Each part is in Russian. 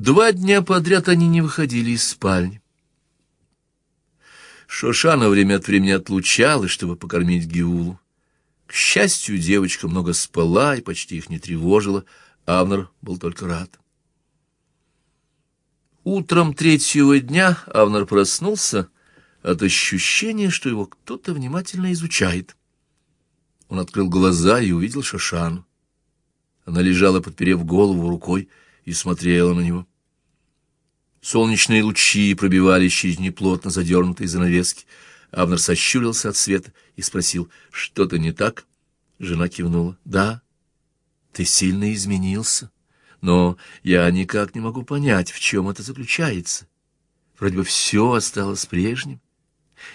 Два дня подряд они не выходили из спальни. Шошана время от времени отлучалась, чтобы покормить Гиулу. К счастью, девочка много спала и почти их не тревожила. Авнер был только рад. Утром третьего дня Авнер проснулся от ощущения, что его кто-то внимательно изучает. Он открыл глаза и увидел Шошану. Она лежала, подперев голову рукой, и смотрела на него. Солнечные лучи пробивались через неплотно задернутые занавески. Авнер сощурился от света и спросил, что-то не так? Жена кивнула. Да, ты сильно изменился, но я никак не могу понять, в чем это заключается. Вроде бы все осталось прежним.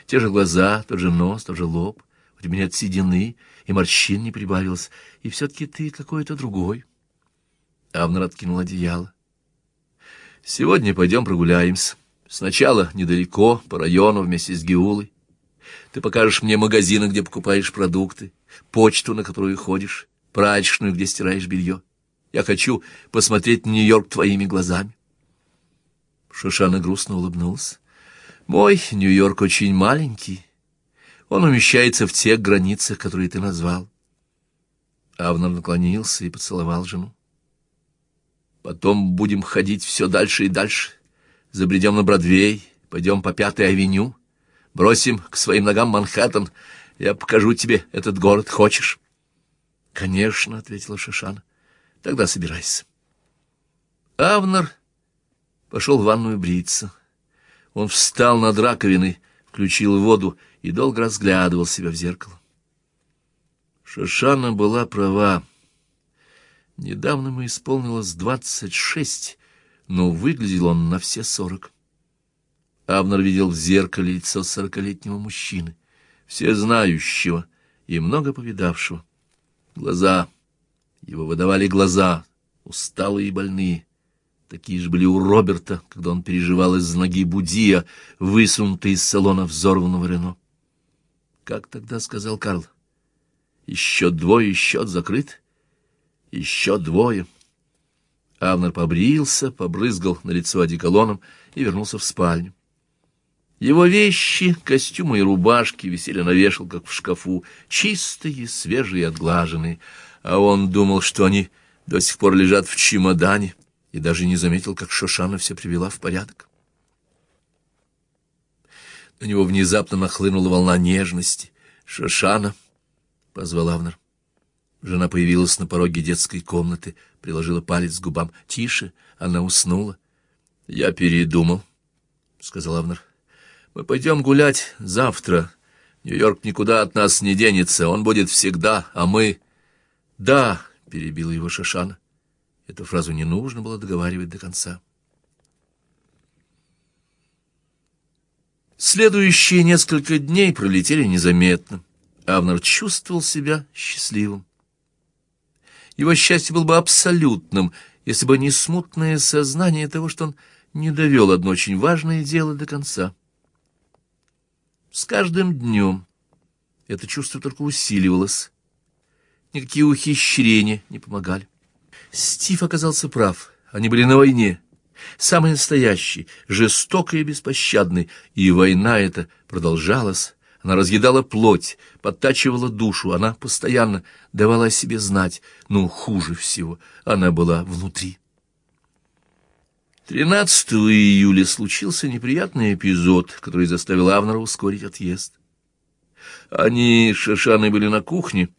Те же глаза, тот же нос, тот же лоб. У тебя нет седины, и морщин не прибавилось, и все-таки ты какой-то другой. Авнер откинул одеяло. Сегодня пойдем прогуляемся. Сначала недалеко, по району, вместе с Геулой. Ты покажешь мне магазины, где покупаешь продукты, почту, на которую ходишь, прачечную, где стираешь белье. Я хочу посмотреть Нью-Йорк твоими глазами. Шушана грустно улыбнулся. Мой Нью-Йорк очень маленький. Он умещается в тех границах, которые ты назвал. Авнер наклонился и поцеловал жену. Потом будем ходить все дальше и дальше. Забредем на Бродвей, пойдем по Пятой авеню, бросим к своим ногам Манхэттен. Я покажу тебе этот город. Хочешь? — Конечно, — ответила Шишана. — Тогда собирайся. Авнер пошел в ванную бриться. Он встал над раковиной, включил воду и долго разглядывал себя в зеркало. Шишана была права. Недавно ему исполнилось двадцать шесть, но выглядел он на все сорок. Авнер видел в зеркале лицо сорокалетнего мужчины, всезнающего и много повидавшего. Глаза, его выдавали глаза, усталые и больные. Такие же были у Роберта, когда он переживал из ноги Будия, высунутый из салона взорванного Рено. Как тогда сказал Карл? Еще двое, счет закрыт. Еще двое. Авнер побрился, побрызгал на лицо одеколоном и вернулся в спальню. Его вещи, костюмы и рубашки висели на вешалках в шкафу, чистые, свежие отглаженные, а он думал, что они до сих пор лежат в чемодане, и даже не заметил, как Шошана все привела в порядок. На него внезапно нахлынула волна нежности. «Шошана!» — позвал Авнер. Жена появилась на пороге детской комнаты, приложила палец к губам. «Тише!» — она уснула. «Я передумал», — сказал Авнер. «Мы пойдем гулять завтра. Нью-Йорк никуда от нас не денется, он будет всегда, а мы...» «Да», — перебила его Шашана. Эту фразу не нужно было договаривать до конца. Следующие несколько дней пролетели незаметно. Авнер чувствовал себя счастливым. Его счастье было бы абсолютным, если бы не смутное сознание того, что он не довел одно очень важное дело до конца. С каждым днем это чувство только усиливалось. Никакие ухищрения не помогали. Стив оказался прав. Они были на войне. Самый настоящий, жестокой и беспощадной. И война эта продолжалась она разъедала плоть, подтачивала душу, она постоянно давала о себе знать, но хуже всего она была внутри. 13 июля случился неприятный эпизод, который заставил Авнера ускорить отъезд. Они с Шишаной были на кухне.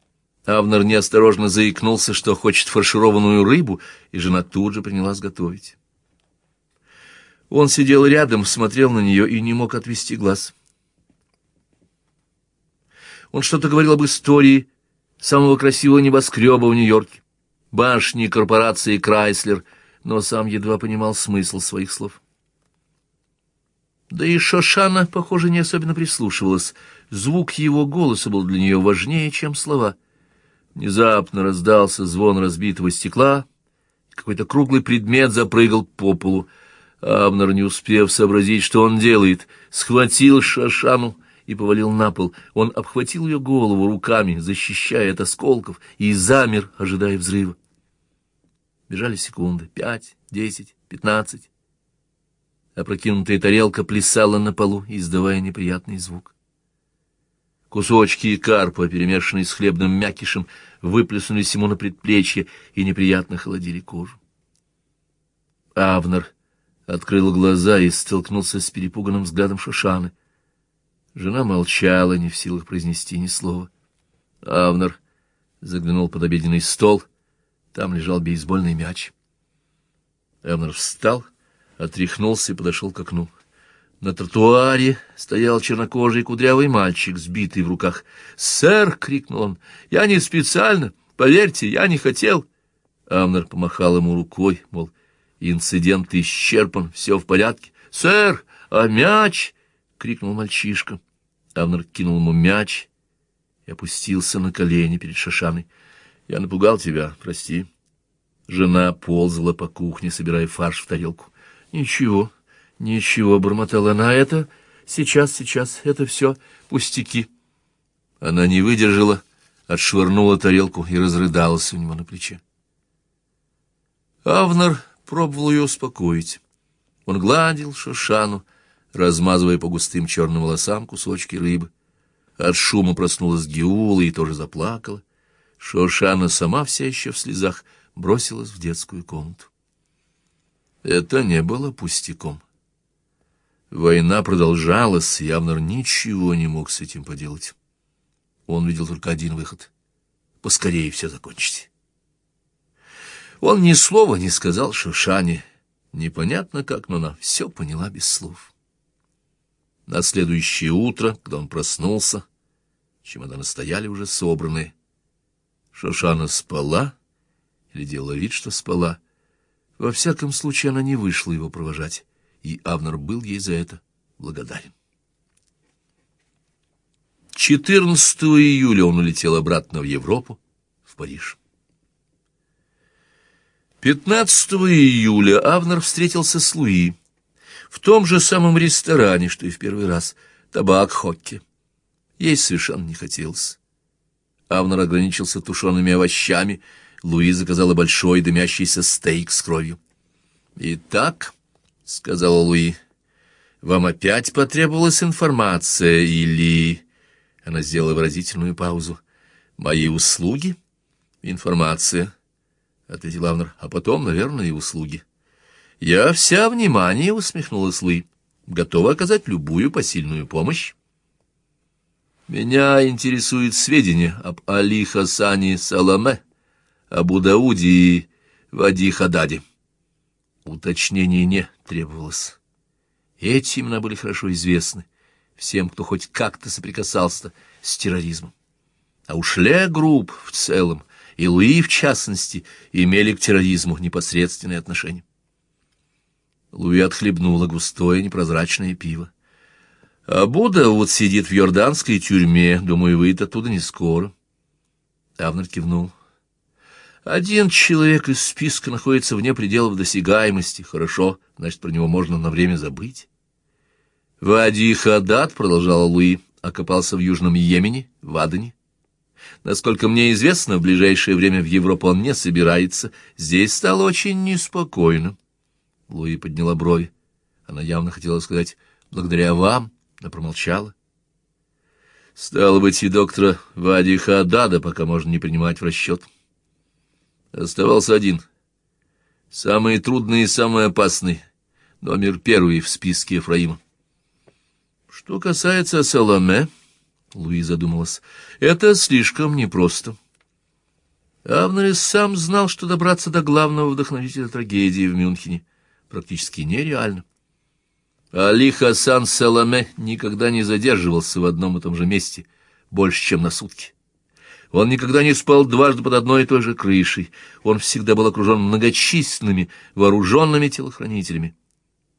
Авнер неосторожно заикнулся, что хочет фаршированную рыбу, и жена тут же принялась готовить. Он сидел рядом, смотрел на нее и не мог отвести глаз. Он что-то говорил об истории самого красивого небоскреба в Нью-Йорке, башни корпорации Крайслер, но сам едва понимал смысл своих слов. Да и Шошана, похоже, не особенно прислушивалась. Звук его голоса был для нее важнее, чем слова. Внезапно раздался звон разбитого стекла, какой-то круглый предмет запрыгал по полу. Абнер, не успев сообразить, что он делает, схватил Шошану и повалил на пол. Он обхватил ее голову руками, защищая от осколков, и замер, ожидая взрыва. Бежали секунды. Пять, десять, пятнадцать. Опрокинутая тарелка плясала на полу, издавая неприятный звук. Кусочки карпа, перемешанные с хлебным мякишем, выплеснулись ему на предплечье и неприятно холодили кожу. Авнер открыл глаза и столкнулся с перепуганным взглядом Шошаны. Жена молчала, не в силах произнести ни слова. Авнер заглянул под обеденный стол. Там лежал бейсбольный мяч. Авнер встал, отряхнулся и подошел к окну. На тротуаре стоял чернокожий кудрявый мальчик, сбитый в руках. «Сэр!» — крикнул он. «Я не специально! Поверьте, я не хотел!» Авнер помахал ему рукой, мол, инцидент исчерпан, все в порядке. «Сэр, а мяч?» — крикнул мальчишка. Авнер кинул ему мяч и опустился на колени перед Шашаной. «Я напугал тебя, прости». Жена ползала по кухне, собирая фарш в тарелку. «Ничего, ничего», — бормотала она, — «это... Сейчас, сейчас, это все пустяки». Она не выдержала, отшвырнула тарелку и разрыдалась у него на плече. Авнер пробовал ее успокоить. Он гладил Шошану, размазывая по густым черным волосам кусочки рыбы. От шума проснулась Геула и тоже заплакала. Шошана сама вся еще в слезах бросилась в детскую комнату. Это не было пустяком. Война продолжалась, и Авнер ничего не мог с этим поделать. Он видел только один выход — поскорее все закончить. Он ни слова не сказал Шушане. Непонятно как, но она все поняла без слов. На следующее утро, когда он проснулся, чемоданы стояли уже собранные. Шошана спала или делала вид, что спала. Во всяком случае, она не вышла его провожать, и Авнер был ей за это благодарен. 14 июля он улетел обратно в Европу, в Париж. 15 июля Авнер встретился с Луи в том же самом ресторане, что и в первый раз, табак Хокки. Есть совершенно не хотелось. Авнер ограничился тушеными овощами, Луи заказала большой дымящийся стейк с кровью. «Итак», — сказала Луи, — «вам опять потребовалась информация или...» Она сделала выразительную паузу. «Мои услуги?» «Информация», — ответил Авнер, — «а потом, наверное, и услуги». «Я вся внимание», — усмехнулась Луи, — «готова оказать любую посильную помощь». «Меня интересуют сведения об Али Хасане Саламе, об Дауде и Вади Хададе». Уточнений не требовалось. Эти имена были хорошо известны всем, кто хоть как-то соприкасался с терроризмом. А уж Le Groupe в целом и Луи в частности имели к терроризму непосредственное отношение. Луи отхлебнул густое непрозрачное пиво. Абу Дауд сидит в йорданской тюрьме, думаю, выйдет оттуда не скоро. Авнер кивнул. Один человек из списка находится вне пределов досягаемости. Хорошо, значит, про него можно на время забыть. Вади Хадад, продолжала Луи, окопался в Южном Йемене, в Адане. Насколько мне известно, в ближайшее время в Европу он не собирается. Здесь стало очень неспокойно. Луи подняла брови. Она явно хотела сказать «благодаря вам», но промолчала. Стало быть, и доктора Вади Хадада пока можно не принимать в расчет. Оставался один. Самый трудный и самый опасный. Номер первый в списке Ефраима. Что касается Саламе, Луи задумалась, это слишком непросто. Авнерис сам знал, что добраться до главного вдохновителя трагедии в Мюнхене — практически нереально. Али Хасан Саламе никогда не задерживался в одном и том же месте больше, чем на сутки. Он никогда не спал дважды под одной и той же крышей. Он всегда был окружен многочисленными вооруженными телохранителями.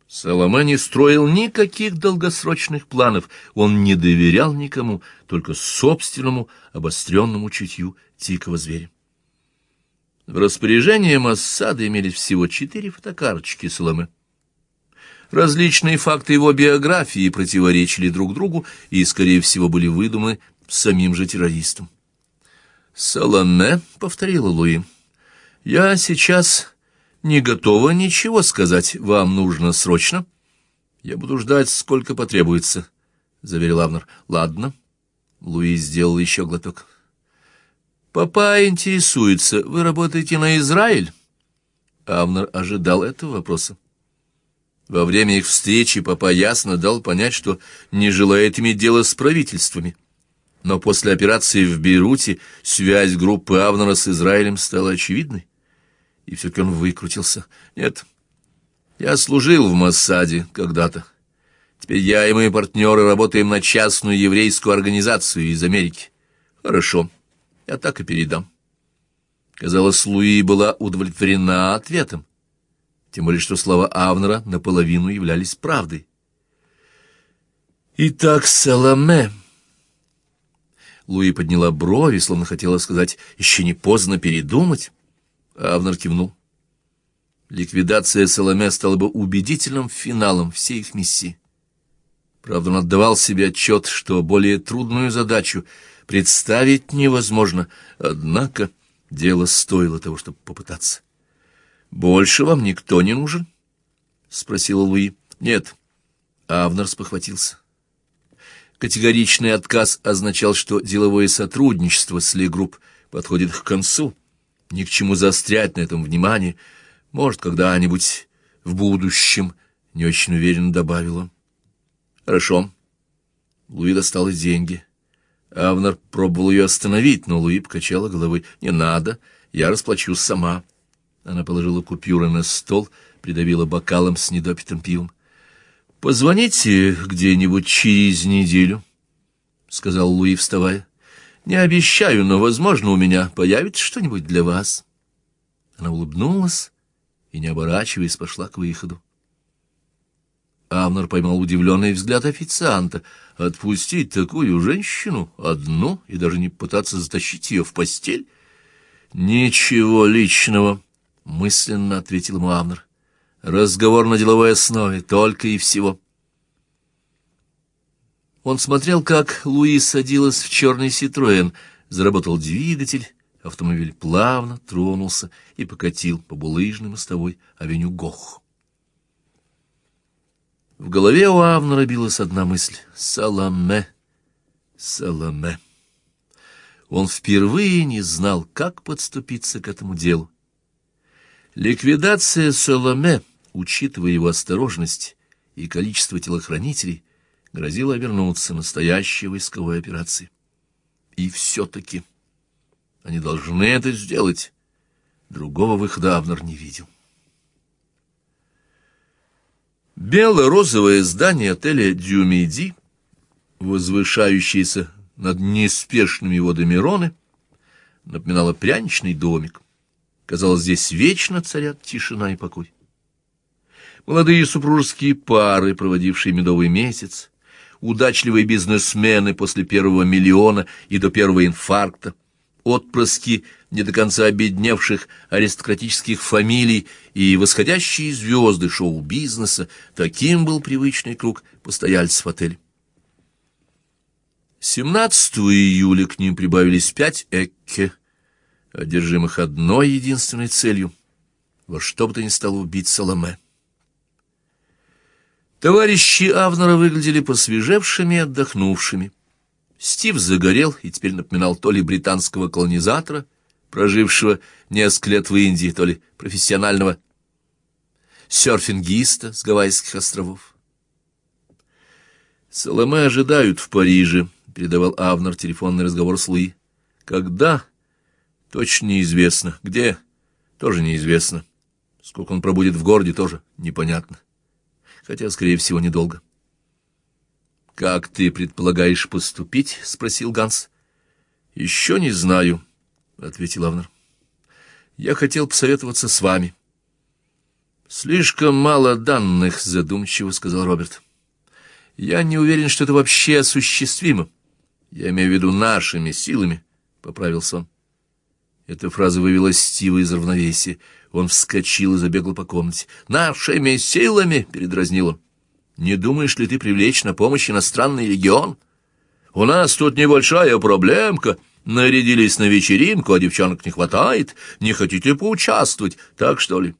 Саламе не строил никаких долгосрочных планов, он не доверял никому, только собственному обостренному чутью дикого зверя. В распоряжении Массада имелись всего четыре фотокарточки Саламе. Различные факты его биографии противоречили друг другу и, скорее всего, были выдуманы самим же террористом. «Саламе», — повторила Луи, — «я сейчас не готова ничего сказать. Вам нужно срочно. Я буду ждать, сколько потребуется, — заверил Авнер. Ладно. Луи сделал еще глоток. Папа интересуется, вы работаете на Израиль? Авнер ожидал этого вопроса. Во время их встречи папа ясно дал понять, что не желает иметь дело с правительствами. Но после операции в Бейруте связь группы Авнера с Израилем стала очевидной. И все-таки он выкрутился. Нет, я служил в Моссаде когда-то. Теперь я и мои партнеры работаем на частную еврейскую организацию из Америки. Хорошо, я так и передам. Казалось, Луи была удовлетворена ответом, тем более что слова Авнера наполовину являлись правдой. «Итак, Саламе...» Луи подняла брови, словно хотела сказать «еще не поздно передумать». Авнер кивнул. Ликвидация Саламе стала бы убедительным финалом всей их миссии. Правда, он отдавал себе отчет, что более трудную задачу представить невозможно, однако дело стоило того, чтобы попытаться. «Больше вам никто не нужен?» — спросил Луи. «Нет». Авнер спохватился. Категоричный отказ означал, что деловое сотрудничество с Le Groupe подходит к концу. Ни к чему заострять на этом внимание. Может, когда-нибудь в будущем, не очень уверенно добавил он. Хорошо. Луи достал деньги. Авнер пробовал ее остановить, но Луи покачала головой. «Не надо, я расплачусь сама». Она положила купюры на стол, придавила бокалом с недопитым пивом. «Позвоните где-нибудь через неделю», — сказал Луи, вставая. «Не обещаю, но, возможно, у меня появится что-нибудь для вас». Она улыбнулась и, не оборачиваясь, пошла к выходу. Авнер поймал удивленный взгляд официанта. Отпустить такую женщину одну и даже не пытаться затащить ее в постель? «Ничего личного», — мысленно ответил ему Авнер. «Разговор на деловой основе, только и всего». Он смотрел, как Луи садилась в черный «Ситроен», заработал двигатель, автомобиль плавно тронулся и покатил по булыжной мостовой авеню Гох. В голове у Авнера билась одна мысль — «Саламе! Саламе!» Он впервые не знал, как подступиться к этому делу. Ликвидация Саламе, учитывая его осторожность и количество телохранителей, грозила обернуться настоящей войсковой операцией. И все-таки они должны это сделать. Другого выхода Авнер не видел. Бело-розовое здание отеля «Дюмиди», возвышающееся над неспешными водами Роны, напоминало пряничный домик. Казалось, здесь вечно царят тишина и покой. Молодые супружеские пары, проводившие медовый месяц, удачливые бизнесмены после первого миллиона и до первого инфаркта, отпрыски не до конца обедневших аристократических фамилий и восходящие звезды шоу-бизнеса, таким был привычный круг постояльцев отеля. 17 июля к ним прибавились пять экке, одержимых одной единственной целью — во что бы то ни стало убить Соломе. Товарищи Авнера выглядели посвежевшими и отдохнувшими. Стив загорел и теперь напоминал то ли британского колонизатора, прожившего несколько лет в Индии, то ли профессионального серфингиста с Гавайских островов. «Соломе ожидают в Париже», — передавал Авнер телефонный разговор с Луи. «Когда?» «Точно неизвестно. Где?» «Тоже неизвестно. Сколько он пробудет в городе, тоже непонятно. Хотя, скорее всего, недолго». «Как ты предполагаешь поступить?» — спросил Ганс. «Еще не знаю», — ответил Авнер. «Я хотел посоветоваться с вами». «Слишком мало данных», — задумчиво сказал Роберт. «Я не уверен, что это вообще осуществимо. Я имею в виду нашими силами», — поправился он. Эта фраза вывела Стива из равновесия. Он вскочил и забегал по комнате. «Нашими силами!» — передразнил он. Не думаешь ли ты привлечь на помощь иностранный регион? У нас тут небольшая проблемка. Нарядились на вечеринку, а девчонок не хватает. Не хотите поучаствовать? Так что ли?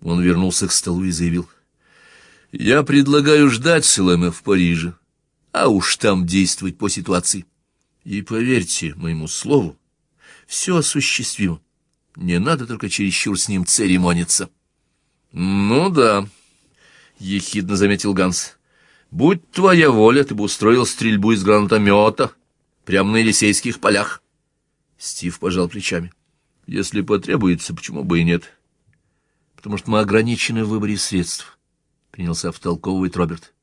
Он вернулся к столу и заявил. «Я предлагаю ждать Селема в Париже, а уж там действовать по ситуации. И поверьте моему слову, все осуществимо. Не надо только чересчур с ним церемониться». «Ну да», — ехидно заметил Ганс. «Будь твоя воля, ты бы устроил стрельбу из гранатомета прямо на Елисейских полях». Стив пожал плечами. «Если потребуется, почему бы и нет?» «Потому что мы ограничены в выборе средств», — принялся втолковывать Роберт.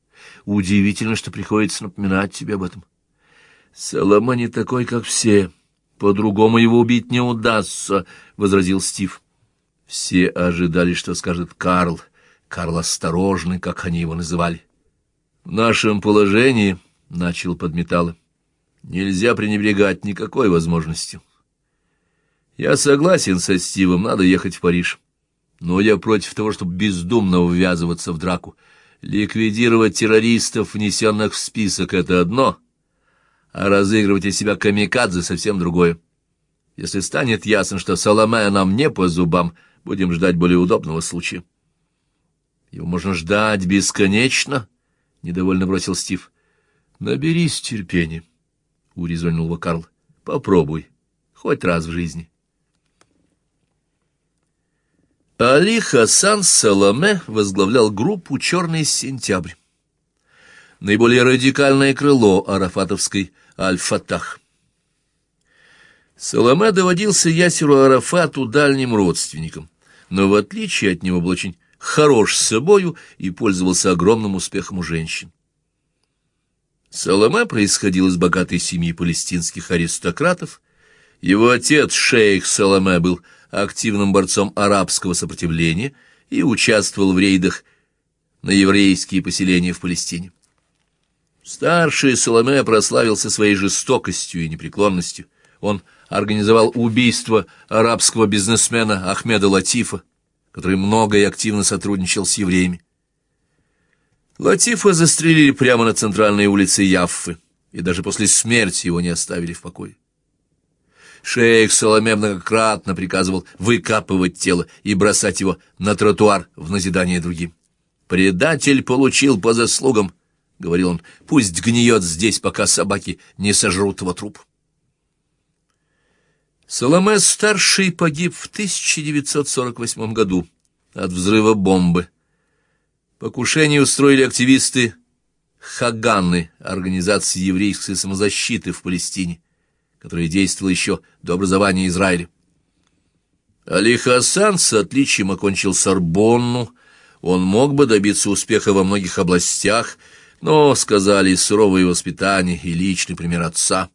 «Удивительно, что приходится напоминать тебе об этом». «Солома не такой, как все. По-другому его убить не удастся», — возразил Стив. Все ожидали, что скажет Карл. Карл Осторожный, как они его называли. «В нашем положении», — начал подметало, — «нельзя пренебрегать никакой возможностью. Я согласен со Стивом, надо ехать в Париж. Но я против того, чтобы бездумно ввязываться в драку. Ликвидировать террористов, внесенных в список, — это одно, а разыгрывать из себя камикадзе — совсем другое. Если станет ясно, что Соломея нам не по зубам, будем ждать более удобного случая. Его можно ждать бесконечно, — недовольно бросил Стив. — Наберись терпения, — урезонил Карл. — Попробуй, хоть раз в жизни. Али Хасан Саламе возглавлял группу «Черный сентябрь». Наиболее радикальное крыло арафатовской «Аль-Фатах». Саламе доводился Ясеру Арафату дальним родственником, но в отличие от него был очень хорош с собою и пользовался огромным успехом у женщин. Саламе происходил из богатой семьи палестинских аристократов. Его отец, шейх Саламе, был активным борцом арабского сопротивления и участвовал в рейдах на еврейские поселения в Палестине. Старший Соломе прославился своей жестокостью и непреклонностью. Он организовал убийство арабского бизнесмена Ахмеда Латифа, который много и активно сотрудничал с евреями. Латифа застрелили прямо на центральной улице Яффы, и даже после смерти его не оставили в покое. Шейх Соломе многократно приказывал выкапывать тело и бросать его на тротуар в назидание другим. «Предатель получил по заслугам», — говорил он, — «пусть гниет здесь, пока собаки не сожрут его труп». Соломе-старший погиб в 1948 году от взрыва бомбы. Покушение устроили активисты Хаганны, организации еврейской самозащиты в Палестине которое действовало еще до образования Израиля. Али Хасан с отличием окончил Сорбонну, он мог бы добиться успеха во многих областях, но, сказали, суровое воспитание и личный пример отца.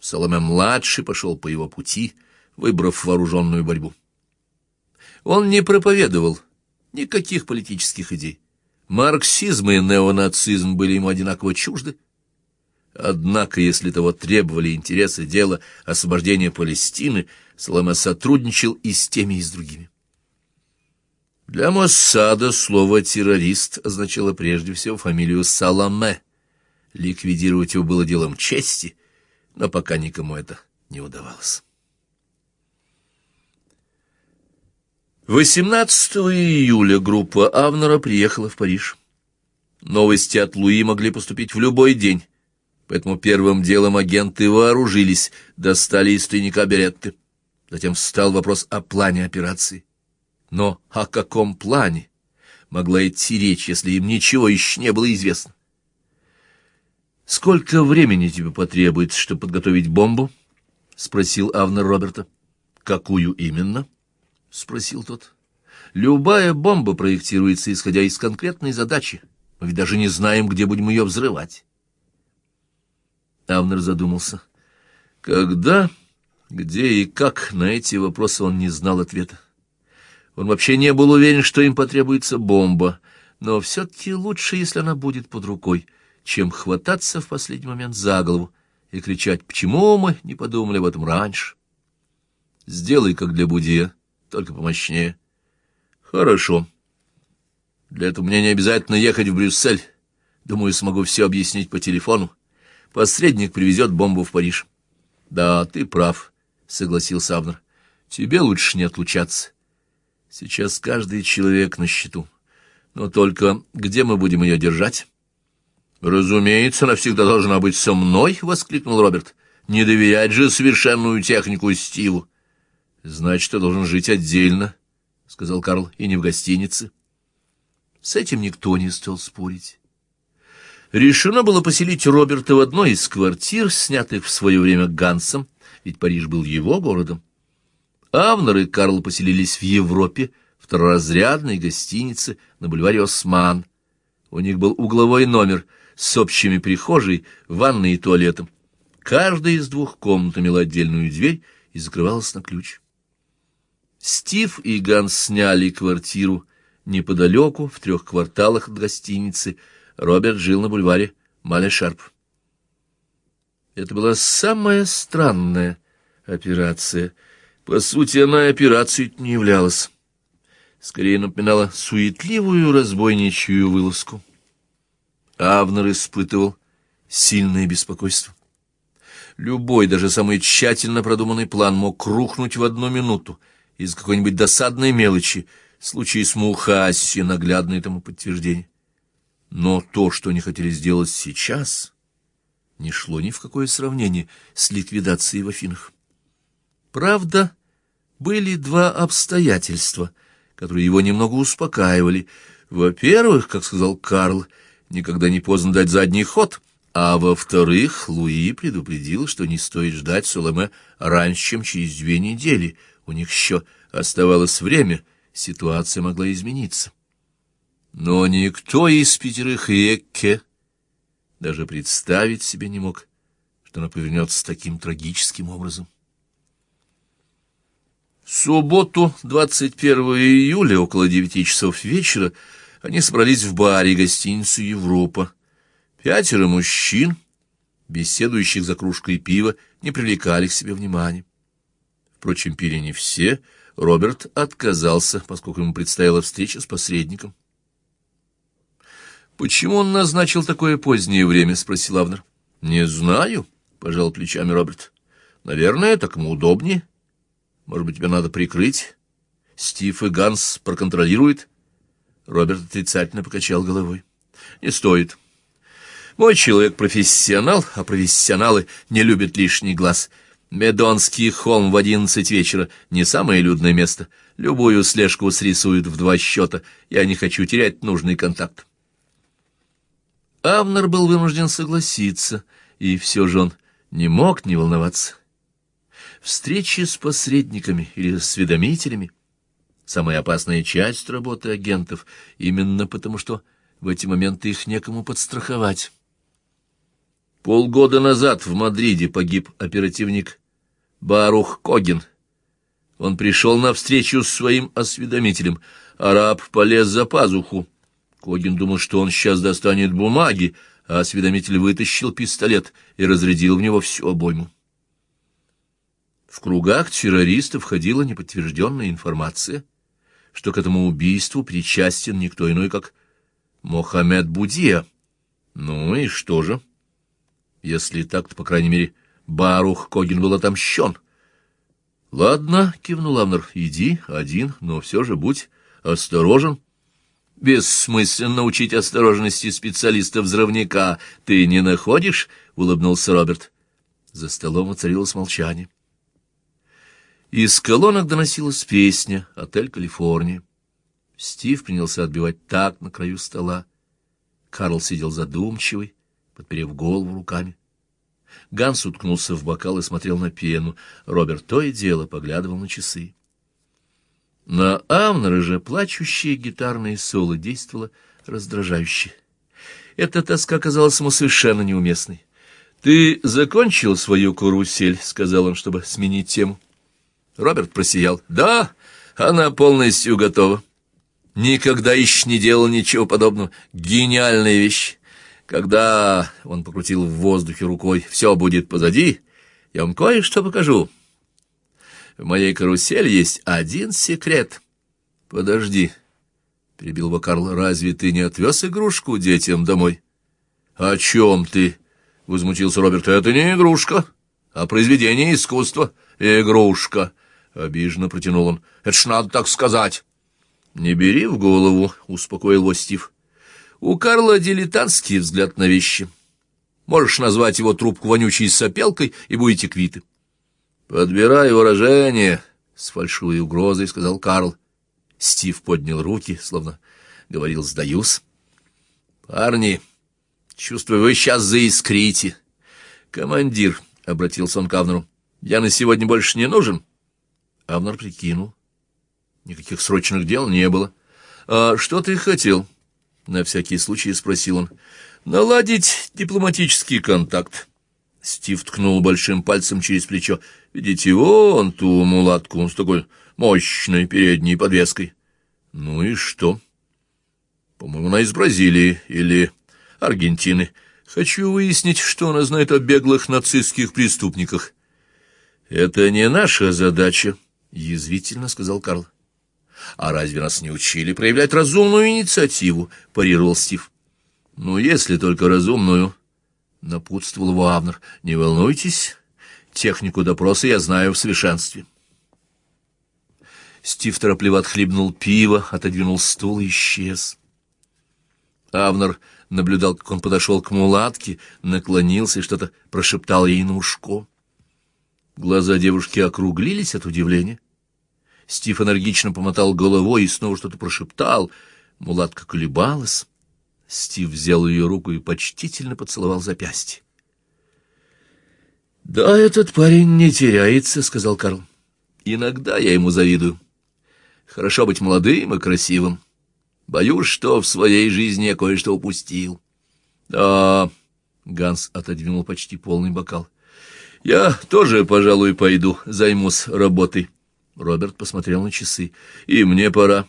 Соломе-младший пошел по его пути, выбрав вооруженную борьбу. Он не проповедовал никаких политических идей. Марксизм и неонацизм были ему одинаково чужды. Однако, если того требовали интересы дела освобождения Палестины, Саламе сотрудничал и с теми, и с другими. Для Моссада слово «террорист» означало прежде всего фамилию Саламе. Ликвидировать его было делом чести, но пока никому это не удавалось. 18 июля группа Авнера приехала в Париж. Новости от Луи могли поступить в любой день, Поэтому первым делом агенты вооружились, достали из тайника беретты. Затем встал вопрос о плане операции. Но о каком плане могла идти речь, если им ничего еще не было известно? «Сколько времени тебе потребуется, чтобы подготовить бомбу?» — спросил Авнер Роберта. «Какую именно?» — спросил тот. «Любая бомба проектируется, исходя из конкретной задачи. Мы ведь даже не знаем, где будем ее взрывать». Авнер задумался. Когда, где и как, на эти вопросы он не знал ответа. Он вообще не был уверен, что им потребуется бомба, но все-таки лучше, если она будет под рукой, чем хвататься в последний момент за голову и кричать «Почему мы не подумали об этом раньше?» «Сделай, как для Будье, только помощнее». «Хорошо. Для этого мне не обязательно ехать в Брюссель. Думаю, смогу все объяснить по телефону. Посредник привезет бомбу в Париж. — Да, ты прав, — согласился Авнер. — Тебе лучше не отлучаться. Сейчас каждый человек на счету. Но только где мы будем ее держать? «Разумеется, она всегда должна быть со мной!» — воскликнул Роберт. «Не доверять же совершенную технику Стиву!» «Значит, ты должен жить отдельно», — сказал Карл, — «и не в гостинице». С этим никто не стал спорить. Решено было поселить Роберта в одной из квартир, снятых в свое время Гансом, ведь Париж был его городом. Авнер и Карл поселились в Европе, в второразрядной гостинице на бульваре Осман. У них был угловой номер с общими прихожей, ванной и туалетом. Каждая из двух комнат имела отдельную дверь и закрывалась на ключ. Стив и Ганс сняли квартиру неподалеку, в трех кварталах от гостиницы. Роберт жил на бульваре Малешарп. Это была самая странная операция. По сути, она операцией не являлась. Скорее напоминала суетливую разбойничью вылазку. Авнер испытывал сильное беспокойство. Любой, даже самый тщательно продуманный план мог рухнуть в одну минуту из какой-нибудь досадной мелочи, случай с Мухасси, наглядное тому подтверждение. Но то, что они хотели сделать сейчас, не шло ни в какое сравнение с ликвидацией в Афинах. Правда, были два обстоятельства, которые его немного успокаивали. Во-первых, как сказал Карл, никогда не поздно дать задний ход, а во-вторых, Луи предупредил, что не стоит ждать Соломе раньше, чем через две недели. У них еще оставалось время, ситуация могла измениться. Но никто из пятерых Экке даже представить себе не мог, что она повернется таким трагическим образом. В субботу, 21 июля, около девяти часов вечера, они собрались в баре гостиницы «Европа». Пятеро мужчин, беседующих за кружкой пива, не привлекали к себе внимания. Впрочем, пили не все. Роберт отказался, поскольку ему предстояла встреча с посредником. «Почему он назначил такое позднее время?» — спросил Авнер. «Не знаю», — пожал плечами Роберт. «Наверное, так ему удобнее. Может быть, тебе надо прикрыть? Стив и Ганс проконтролируют?» Роберт отрицательно покачал головой. «Не стоит. Мой человек профессионал, а профессионалы не любят лишний глаз. Медонский холм в одиннадцать вечера — не самое людное место. Любую слежку срисуют в два счета. Я не хочу терять нужный контакт». Авнер был вынужден согласиться, и все же он не мог не волноваться. Встречи с посредниками или осведомителями — самая опасная часть работы агентов, именно потому что в эти моменты их некому подстраховать. Полгода назад в Мадриде погиб оперативник Барух Когин. Он пришел на встречу с своим осведомителем. Араб полез за пазуху, Когин думал, что он сейчас достанет бумаги, а осведомитель вытащил пистолет и разрядил в него всю обойму. В кругах террористов ходила неподтвержденная информация, что к этому убийству причастен никто иной, как Мохаммед Будия. Ну и что же? Если так, то, по крайней мере, Барух Когин был отомщен. — Ладно, — кивнул Авнер, — иди один, но все же будь осторожен. — Бессмысленно учить осторожности специалиста-взрывника. Ты не находишь? — улыбнулся Роберт. За столом воцарилось молчание. Из колонок доносилась песня «Отель Калифорния». Стив принялся отбивать так на краю стола. Карл сидел задумчивый, подперев голову руками. Ганс уткнулся в бокал и смотрел на пену. Роберт то и дело поглядывал на часы. На Авнера же плачущее гитарное соло действовало раздражающе. Эта тоска казалась ему совершенно неуместной. «Ты закончил свою карусель?» — сказал он, чтобы сменить тему. Роберт просиял. «Да, она полностью готова. Никогда еще не делал ничего подобного. Гениальная вещь. Когда, — он покрутил в воздухе рукой, — все будет позади, я вам кое-что покажу». В моей карусели есть один секрет. — Подожди, — перебил его Карл, — разве ты не отвез игрушку детям домой? — О чем ты? — возмутился Роберт. — Это не игрушка, а произведение искусства. — Игрушка, — обиженно протянул он. — Это ж надо так сказать. Не бери в голову, — успокоил его Стив. У Карла дилетантский взгляд на вещи. Можешь назвать его трубку вонючей сопелкой, и будете квиты. — Подбирай выражение, — с фальшивой угрозой сказал Карл. Стив поднял руки, словно говорил «сдаюсь». — Парни, чувствую, вы сейчас заискрите. — Командир, — обратился он к Авнеру, — я на сегодня больше не нужен. Авнер прикинул. Никаких срочных дел не было. — А что ты хотел? — на всякий случай спросил он. «Наладить дипломатический контакт». Стив ткнул большим пальцем через плечо. «Видите, вон ту мулатку с такой мощной передней подвеской». «Ну и что?» «По-моему, она из Бразилии или Аргентины. Хочу выяснить, что она знает о беглых нацистских преступниках». «Это не наша задача», — язвительно сказал Карл. «А разве нас не учили проявлять разумную инициативу?» — парировал Стив. «Ну, если только разумную», — напутствовал его Авнер. «Не волнуйтесь, технику допроса я знаю в совершенстве». Стив торопливо отхлебнул пиво, отодвинул стул и исчез. Авнер наблюдал, как он подошел к мулатке, наклонился и что-то прошептал ей на ушко. Глаза девушки округлились от удивления. Стив энергично помотал головой и снова что-то прошептал. Мулатка колебалась. Стив взял ее руку и почтительно поцеловал запястье. «Да, этот парень не теряется», — сказал Карл. «Иногда я ему завидую. Хорошо быть молодым и красивым. Боюсь, что в своей жизни я кое-что упустил». «Да...» — Ганс отодвинул почти полный бокал. «Я тоже, пожалуй, пойду, займусь работой». Роберт посмотрел на часы. «И мне пора».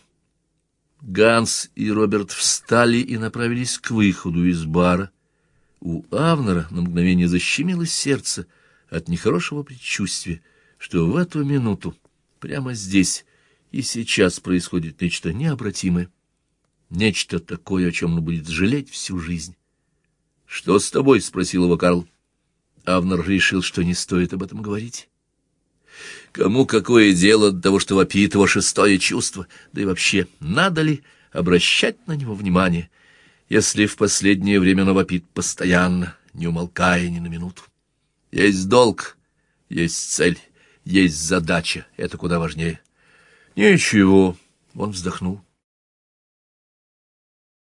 Ганс и Роберт встали и направились к выходу из бара. У Авнера на мгновение защемило сердце от нехорошего предчувствия, что в эту минуту, прямо здесь и сейчас происходит нечто необратимое, нечто такое, о чем он будет жалеть всю жизнь. «Что с тобой?» — спросил его Карл. Авнер решил, что не стоит об этом говорить. Кому какое дело до того, что вопит его шестое чувство? Да и вообще, надо ли обращать на него внимание, если в последнее время оно вопит постоянно, не умолкая ни на минуту? Есть долг, есть цель, есть задача, это куда важнее. Ничего, он вздохнул.